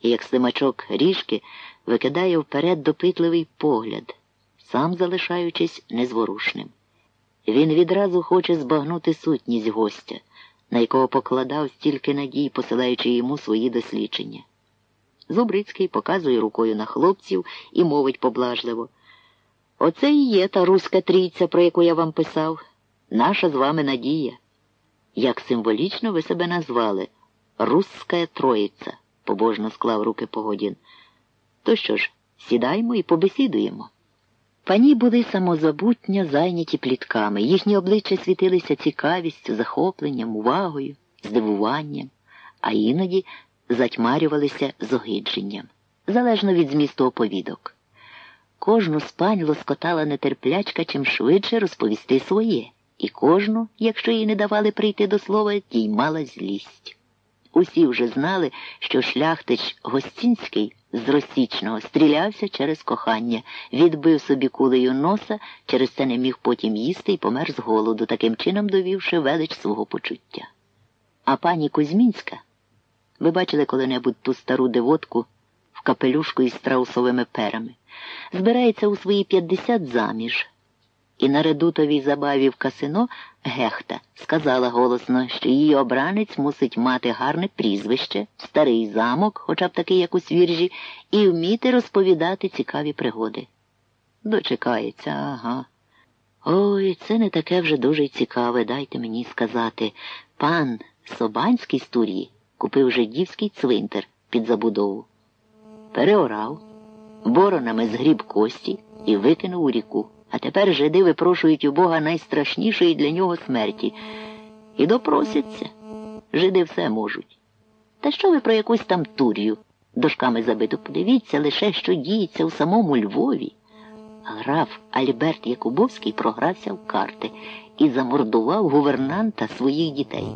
і як слимачок ріжки викидає вперед допитливий погляд, сам залишаючись незворушним. Він відразу хоче збагнути сутність гостя, на якого покладав стільки надій, посилаючи йому свої дослідження. Зубрицький показує рукою на хлопців і мовить поблажливо. Оце і є та руська трійця, про яку я вам писав, наша з вами надія. Як символічно ви себе назвали Русська Троїця, побожно склав руки Погодін. То що ж, сідаймо і побесідуємо. Пані були самозабутньо зайняті плітками, їхні обличчя світилися цікавістю, захопленням, увагою, здивуванням, а іноді затьмарювалися зогидженням, залежно від змісту оповідок. Кожну з пань лоскотала нетерплячка чим швидше розповісти своє, і кожну, якщо їй не давали прийти до слова, діймала злість. Усі вже знали, що шляхтич Гостінський з Росічного стрілявся через кохання, відбив собі кулею носа, через це не міг потім їсти і помер з голоду, таким чином довівши велич свого почуття. А пані Кузьмінська, ви бачили коли-небудь ту стару девотку в капелюшку із страусовими перами, збирається у свої 50 заміж. І на редутовій забаві в касино Гехта сказала голосно, що її обранець мусить мати гарне прізвище, старий замок, хоча б такий, як у свіржі, і вміти розповідати цікаві пригоди. Дочекається, ага. Ой, це не таке вже дуже цікаве, дайте мені сказати. Пан Собанський з Турії купив жидівський цвинтар під забудову. Переорав, боронами згріб кості і викинув у ріку. А тепер жиди випрошують у Бога найстрашнішої для нього смерті. І допросяться. Жиди все можуть. Та що ви про якусь там турію? Дошками забиту подивіться лише, що діється у самому Львові. Граф Альберт Якубовський програвся в карти і замордував гувернанта своїх дітей.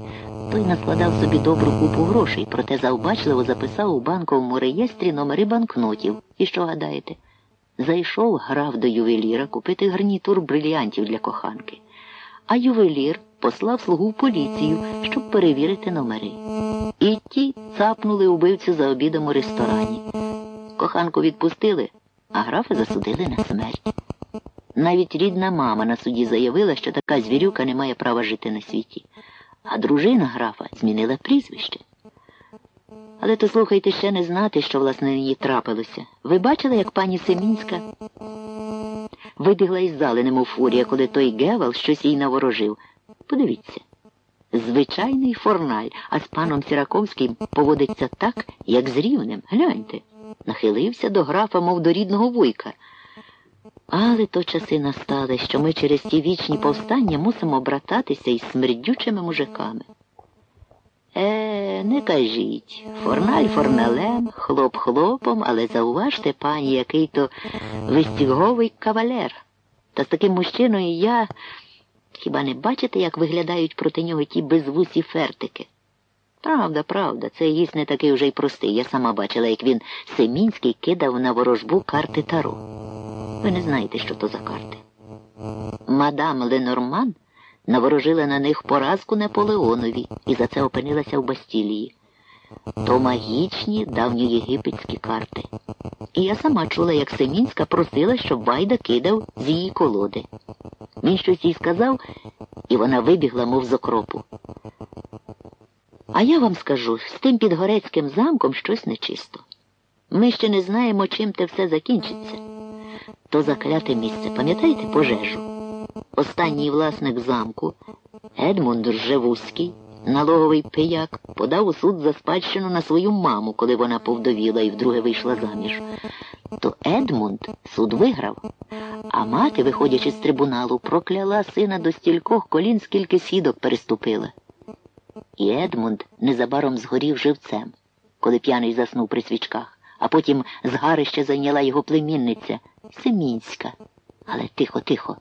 Той наскладав собі добру купу грошей, проте завбачливо записав у банковому реєстрі номери банкнотів. І що гадаєте? Зайшов граф до ювеліра купити гарнітур брильянтів для коханки, а ювелір послав слугу в поліцію, щоб перевірити номери. І ті цапнули убивцю за обідом у ресторані. Коханку відпустили, а графа засудили на смерть. Навіть рідна мама на суді заявила, що така звірюка не має права жити на світі, а дружина графа змінила прізвище. Але то слухайте ще не знати, що власне їй трапилося. Ви бачили, як пані Семінська вибігла із зали, немов фурія, коли той Гевел щось їй наворожив. Подивіться. Звичайний форналь, а з паном Сіраковським поводиться так, як з рівним. Гляньте. Нахилився до графа, мов до рідного вуйка. Але то часи настали, що ми через ті вічні повстання мусимо брататися із смердючими мужиками. Е, не кажіть. Форналь форналем, хлоп хлопом, але зауважте, пані, який то вистіговий кавалер. Та з таким мужчиною я хіба не бачите, як виглядають проти нього ті безвусі фертики? Правда, правда, це гість не такий уже й простий. Я сама бачила, як він Семінський кидав на ворожбу карти Таро. Ви не знаєте, що то за карти. Мадам Ленорман наворожила на них поразку Наполеонові і за це опинилася в Бастілії. То магічні давньоєгипетські карти. І я сама чула, як Семінська просила, щоб Вайда кидав з її колоди. Він щось їй сказав, і вона вибігла, мов з окропу. А я вам скажу, з тим підгорецьким замком щось нечисто. Ми ще не знаємо, чим те все закінчиться. То закляте місце, пам'ятаєте пожежу? Останній власник замку, Едмунд Ржевузький, налоговий пияк, подав у суд за спадщину на свою маму, коли вона повдовіла і вдруге вийшла заміж. То Едмунд суд виграв, а мати, виходячи з трибуналу, прокляла сина до стількох колін, скільки сідок переступила. І Едмунд незабаром згорів живцем, коли п'яний заснув при свічках, а потім згарище зайняла його племінниця Семінська. Але тихо, тихо.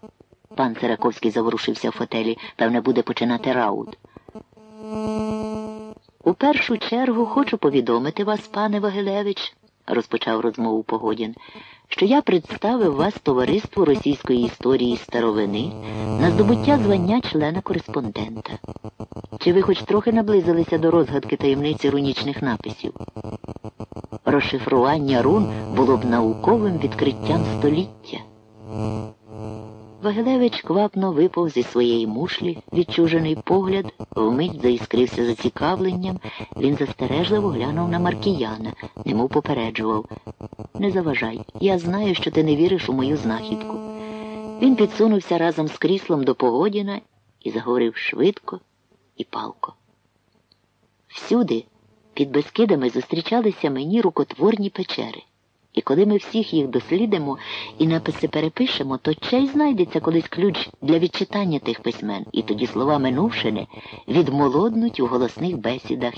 Пан Сираковський заворушився в фотелі, певне, буде починати раут. У першу чергу хочу повідомити вас, пане Вагилевич, розпочав розмову Погодін, що я представив вас товариству російської історії старовини на здобуття звання члена кореспондента. Чи ви хоч трохи наблизилися до розгадки таємниці рунічних написів? розшифрування рун було б науковим відкриттям століття. Вагилевич квапно випав зі своєї мушлі, відчужений погляд, вмить заіскрився зацікавленням, він застережливо глянув на Маркіяна, немов попереджував. Не заважай, я знаю, що ти не віриш у мою знахідку. Він підсунувся разом з кріслом до Погодіна і заговорив швидко і палко. Всюди, під безкидами, зустрічалися мені рукотворні печери. І коли ми всіх їх дослідимо і написи перепишемо, то чей знайдеться колись ключ для відчитання тих письмен, і тоді слова минувшини відмолоднуть у голосних бесідах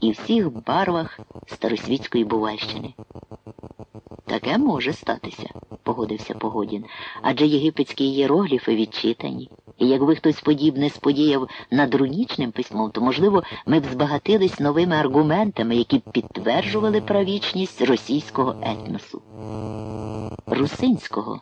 і всіх барвах старосвітської бувальщини. Таке може статися, погодився Погодін, адже єгипетські ієрогліфи відчитані. І якби хтось подібне сподіяв над рунічним письмом, то, можливо, ми б збагатились новими аргументами, які б підтверджували правічність російського етносу. Русинського,